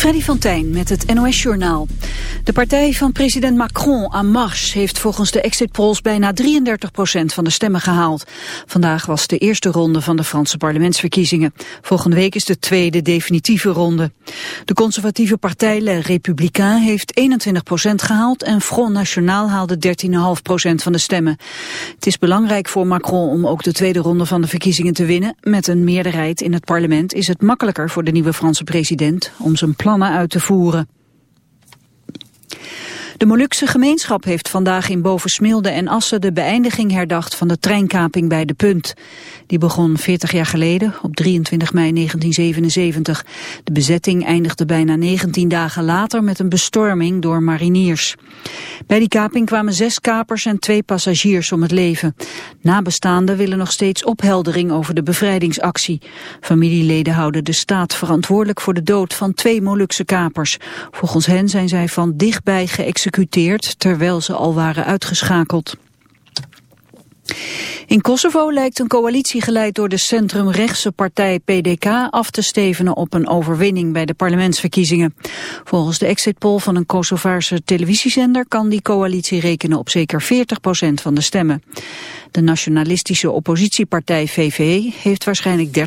Freddy van met het NOS-journaal. De partij van president Macron, En Marche, heeft volgens de exit polls bijna 33% van de stemmen gehaald. Vandaag was de eerste ronde van de Franse parlementsverkiezingen. Volgende week is de tweede definitieve ronde. De conservatieve partij Les Républicains heeft 21% gehaald en Front National haalde 13,5% van de stemmen. Het is belangrijk voor Macron om ook de tweede ronde van de verkiezingen te winnen. Met een meerderheid in het parlement is het makkelijker voor de nieuwe Franse president om zijn plannen uit te voeren. De Molukse gemeenschap heeft vandaag in Bovensmilde en Assen de beëindiging herdacht van de treinkaping bij De Punt. Die begon 40 jaar geleden, op 23 mei 1977. De bezetting eindigde bijna 19 dagen later met een bestorming door mariniers. Bij die kaping kwamen zes kapers en twee passagiers om het leven. Nabestaanden willen nog steeds opheldering over de bevrijdingsactie. Familieleden houden de staat verantwoordelijk voor de dood van twee Molukse kapers. Volgens hen zijn zij van dichtbij geëxecuteerd terwijl ze al waren uitgeschakeld. In Kosovo lijkt een coalitie geleid door de centrumrechtse partij PDK af te stevenen op een overwinning bij de parlementsverkiezingen. Volgens de exit poll van een Kosovaarse televisiezender kan die coalitie rekenen op zeker 40% van de stemmen. De nationalistische oppositiepartij VVE heeft waarschijnlijk 30%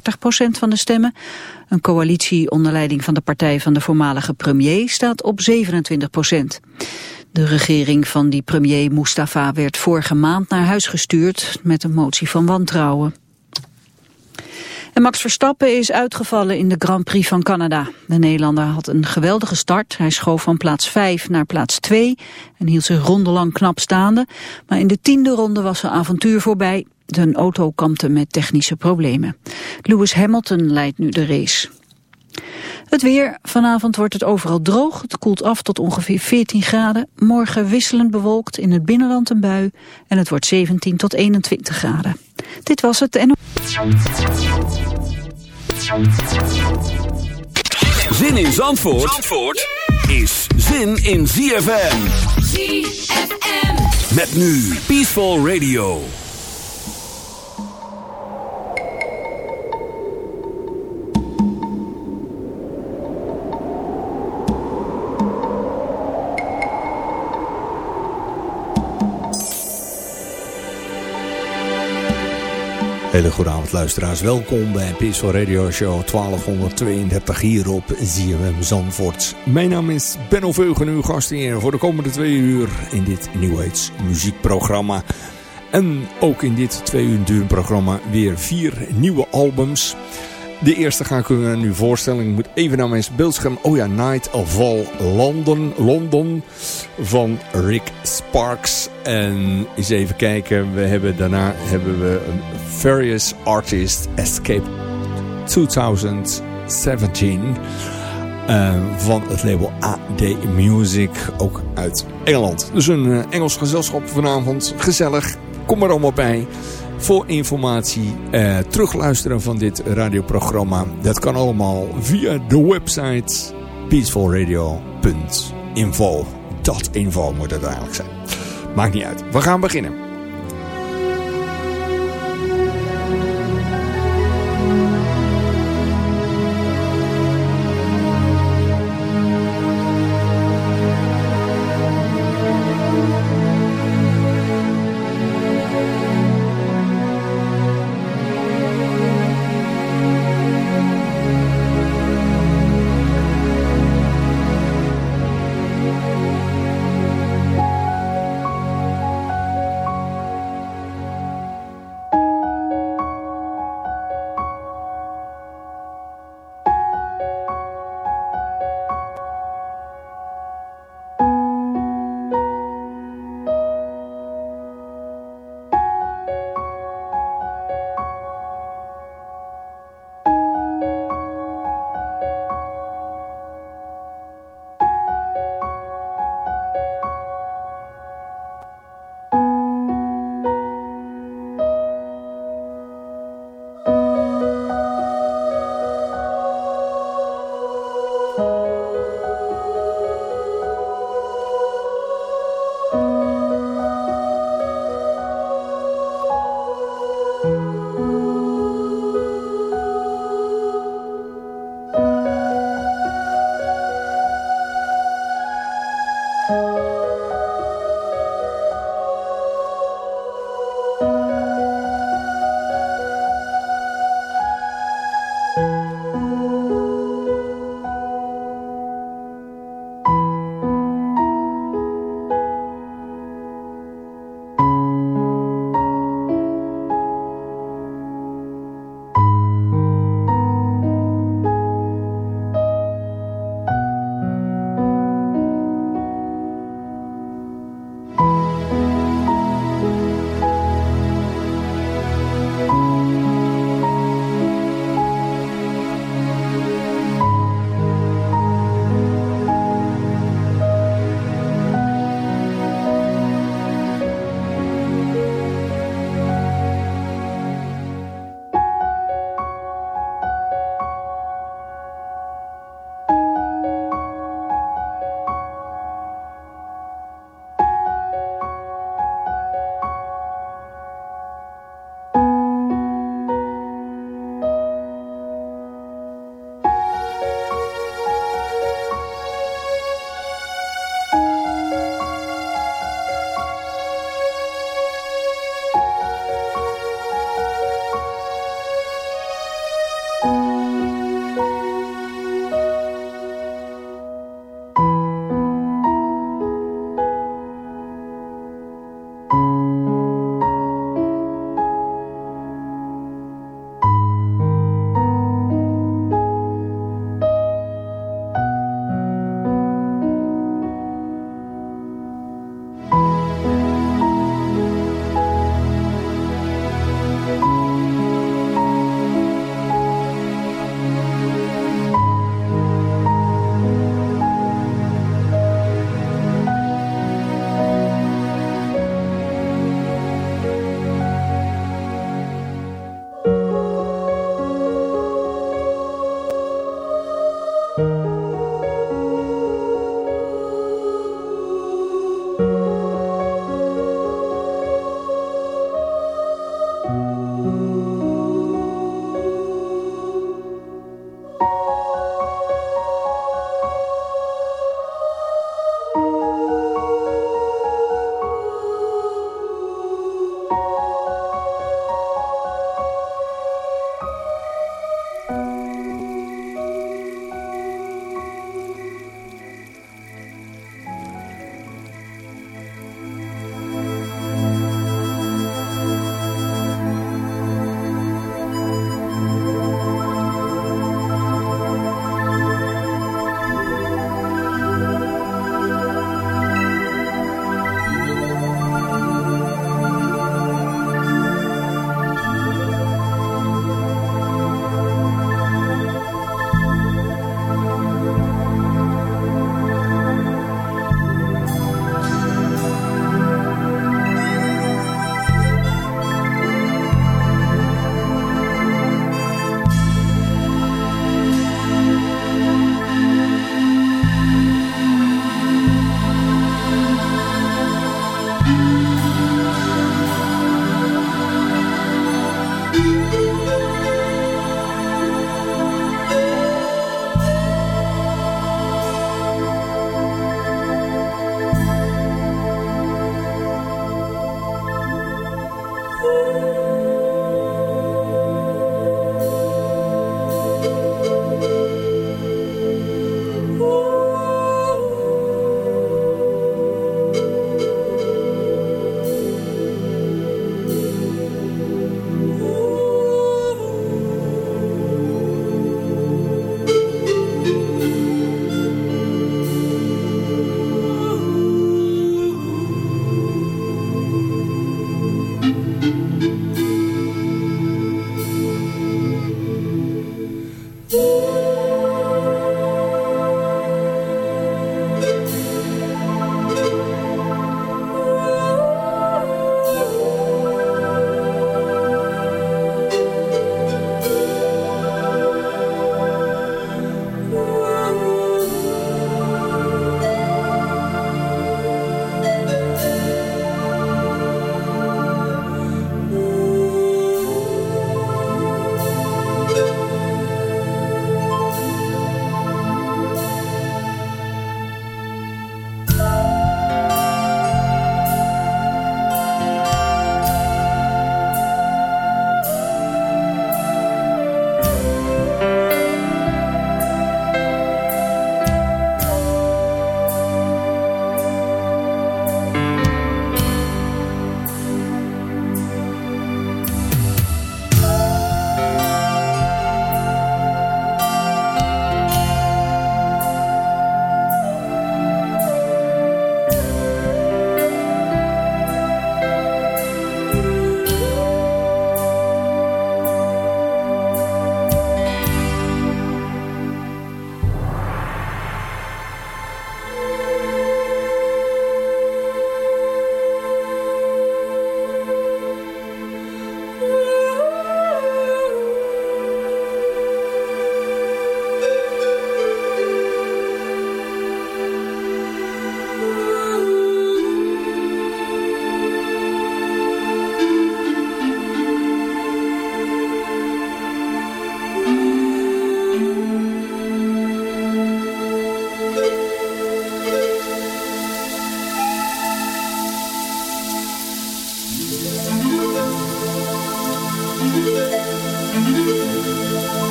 van de stemmen. Een coalitie onder leiding van de partij van de voormalige premier staat op 27 de regering van die premier Mustafa werd vorige maand naar huis gestuurd met een motie van wantrouwen. En Max Verstappen is uitgevallen in de Grand Prix van Canada. De Nederlander had een geweldige start. Hij schoof van plaats 5 naar plaats 2 en hield zich rondelang knap staande. Maar in de tiende ronde was zijn avontuur voorbij. Zijn auto kampte met technische problemen. Lewis Hamilton leidt nu de race. Het weer. Vanavond wordt het overal droog. Het koelt af tot ongeveer 14 graden. Morgen wisselend bewolkt in het binnenland een bui. En het wordt 17 tot 21 graden. Dit was het en... Zin in Zandvoort, Zandvoort is zin in ZFM. ZFM. Met nu Peaceful Radio. Hele goede avond luisteraars, welkom bij Peaceful Radio Show 1232 hier op ZFM Zandvoort. Mijn naam is Benno Veugen, uw gastheer voor de komende twee uur in dit New muziekprogramma. En ook in dit twee uur duur programma weer vier nieuwe albums... De eerste ga ik u nu voorstellen. Ik moet even naar mijn beeldscherm. Oh ja, Night of All London, London van Rick Sparks. En eens even kijken. We hebben, daarna hebben we een Various Artist Escape 2017. Uh, van het label AD Music, ook uit Engeland. Dus een uh, Engels gezelschap vanavond. Gezellig, kom er allemaal bij voor informatie, eh, terugluisteren van dit radioprogramma. Dat kan allemaal via de website peacefulradio.info. .info moet het zijn. Maakt niet uit. We gaan beginnen.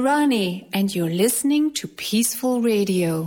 Kirani, and you're listening to Peaceful Radio.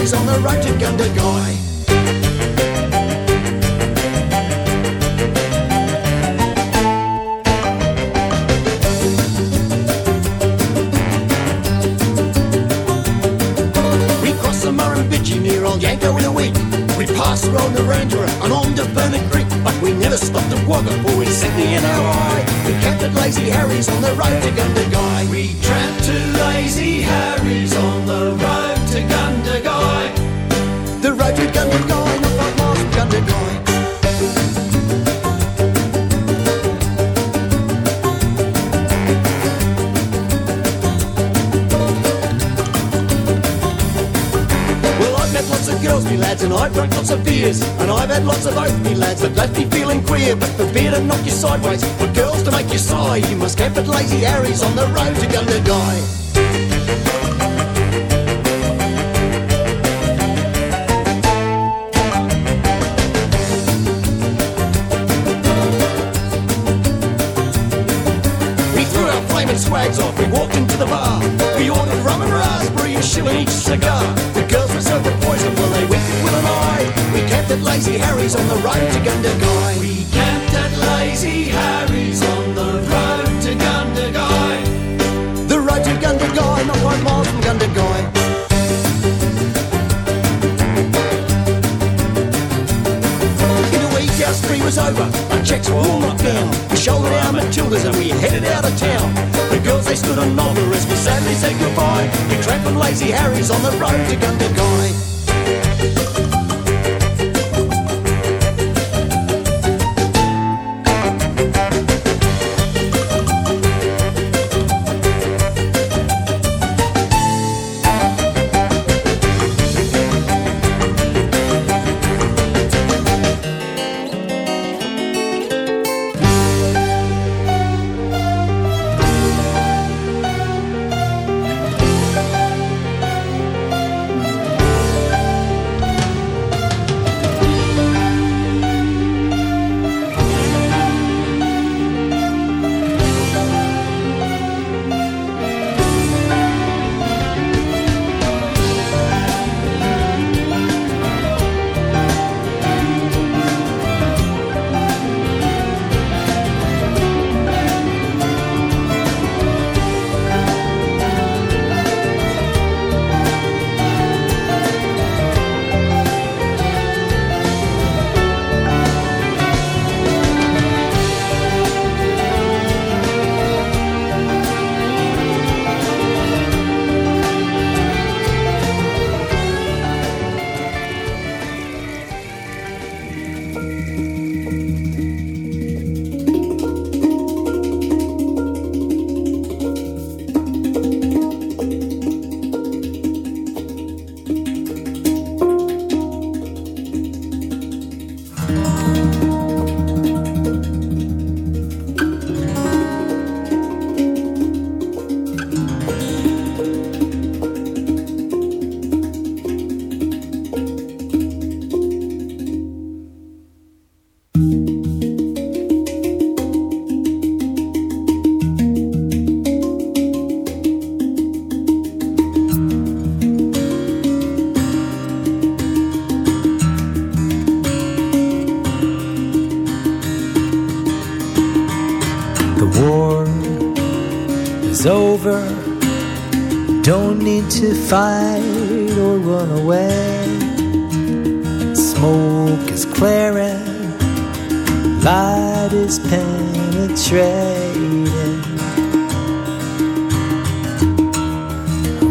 Harry's on the road to Gundagai. passed around the Ranger and on to Burnett Creek, but we never stopped at Wagga for we Sydney in our eye. We at Lazy Harry's on the road to Gundagai. I've drunk lots of beers. And I've had lots of oath, me lads, that left me feeling queer. But for beer to knock you sideways, for girls to make you sigh, you must camp at Lazy Harry's on the road to Gundagai. swags Lazy on fight or run away. Smoke is clearing, light is penetrating.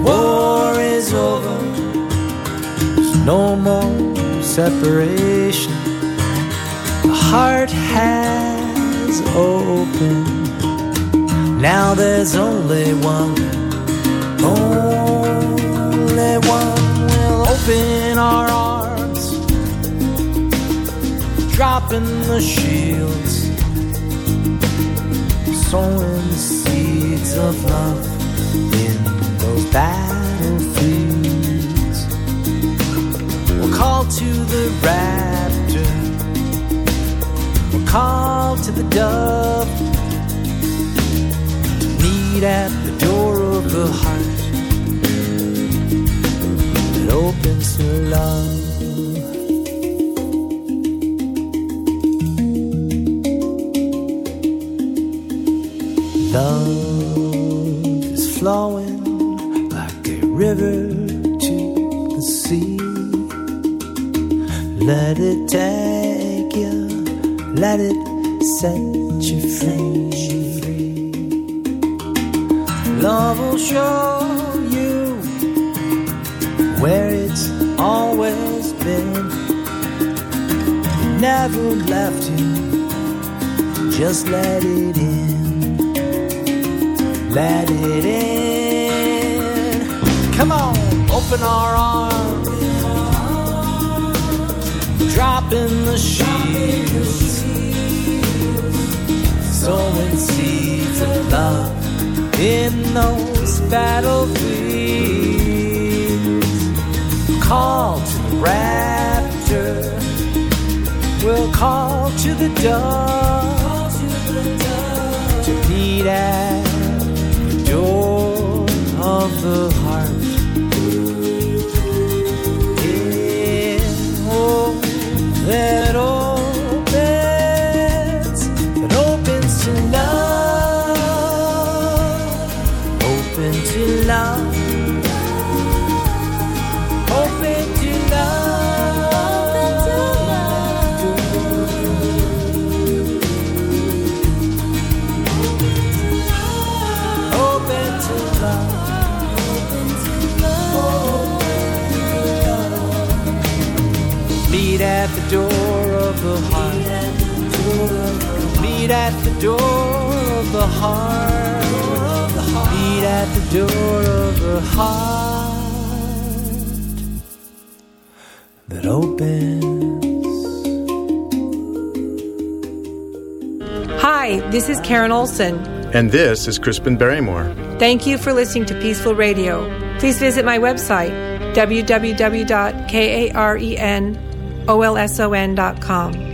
War is over, there's no more separation. The heart has opened, now there's only one. One open our arms, dropping the shields, sowing the seeds of love in those battlefields. We'll call to the raptor, we'll call to the dove. Meet at the door of the heart opens to love. Love is flowing like a river to the sea. Let it take you, let it set you free. Love will show Never left you, just let it in. Let it in. Come on, open our arms. Dropping the shields. Sowing seeds of love in those battlefields. Call to the rapture. We'll call to the dove to meet at the door of the heart. Of the heart. Meet at the door of the heart. Meet at the door of the heart that opens. Hi, this is Karen Olson. And this is Crispin Barrymore. Thank you for listening to Peaceful Radio. Please visit my website, www.karenolson.com.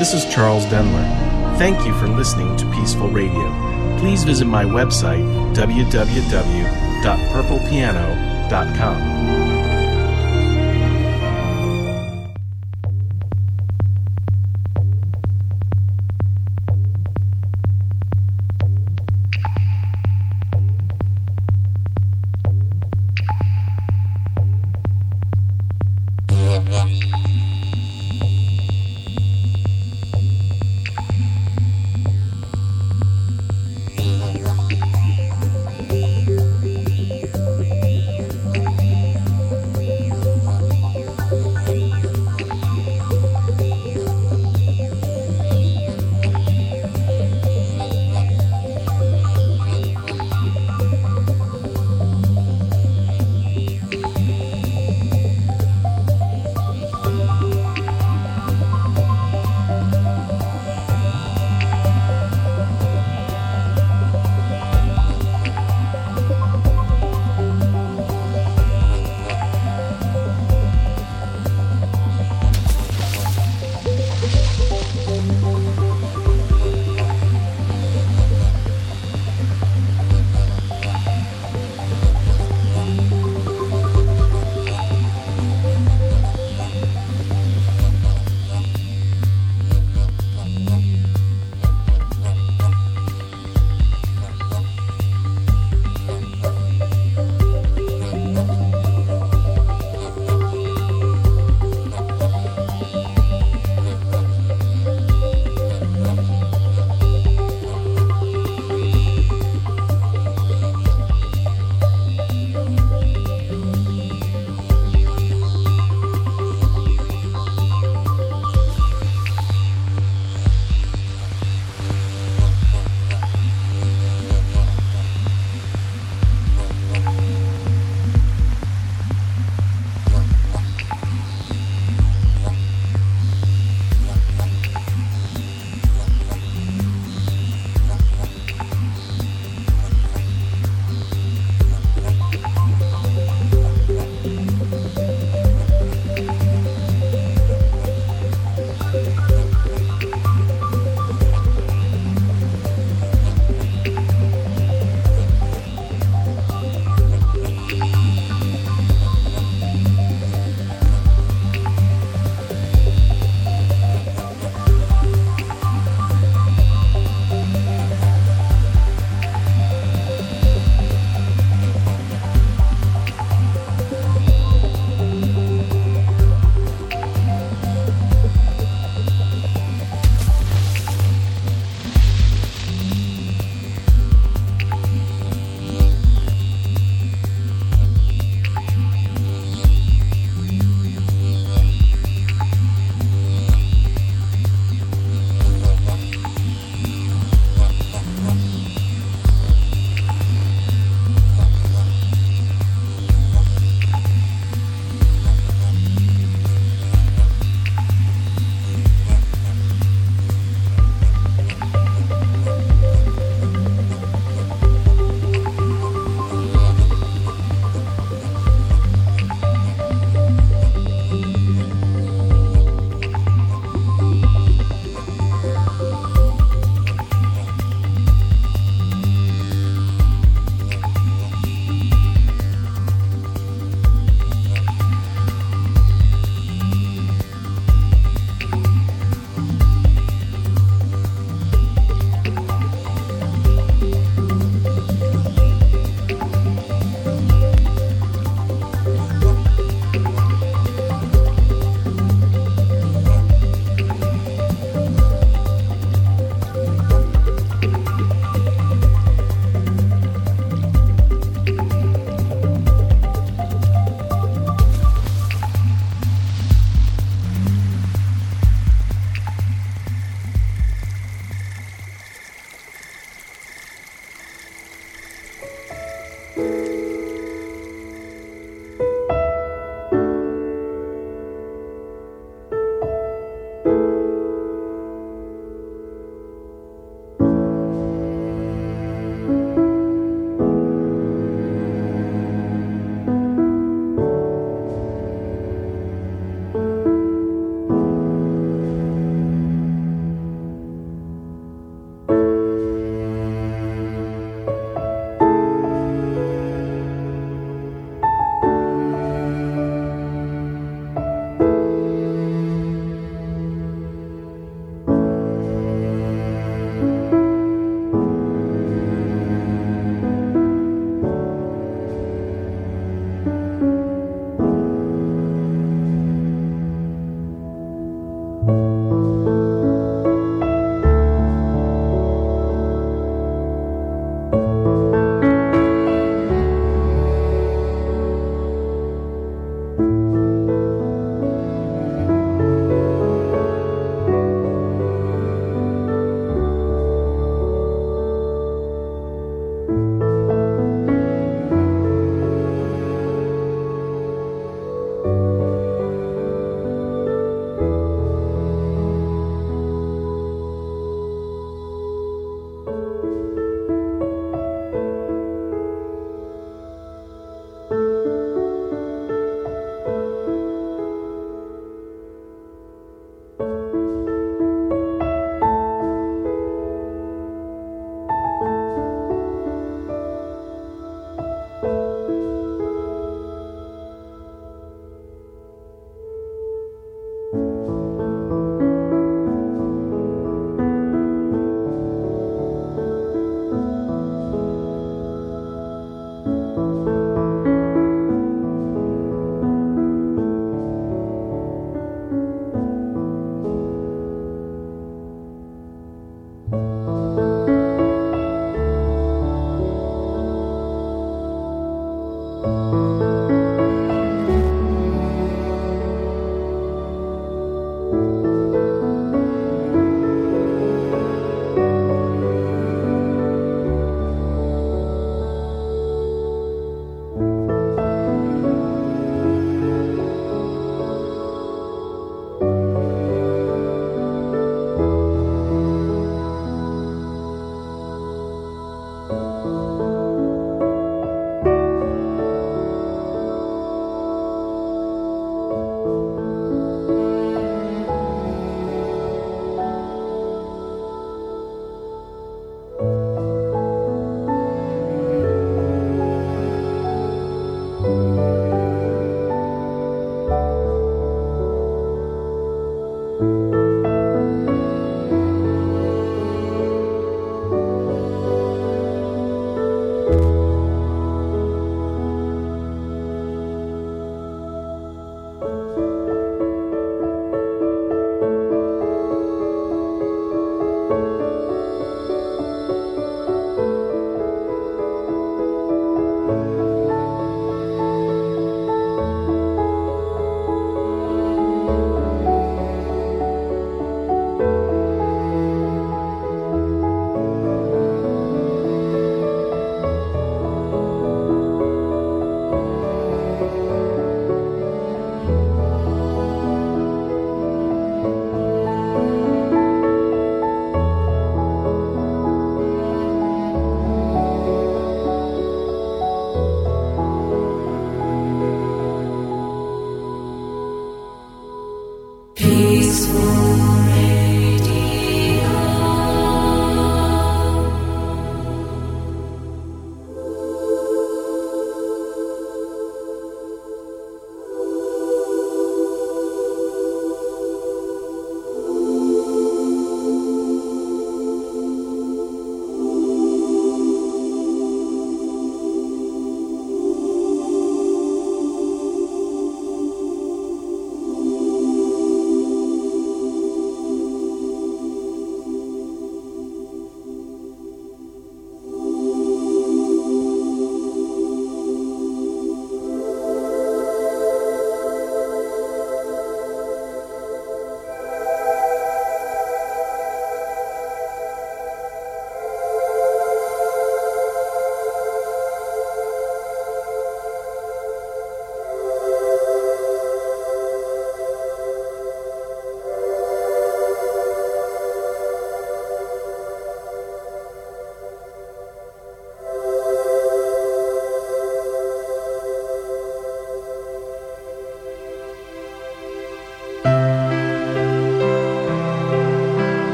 This is Charles Denler. Thank you for listening to Peaceful Radio. Please visit my website, www.purplepiano.com.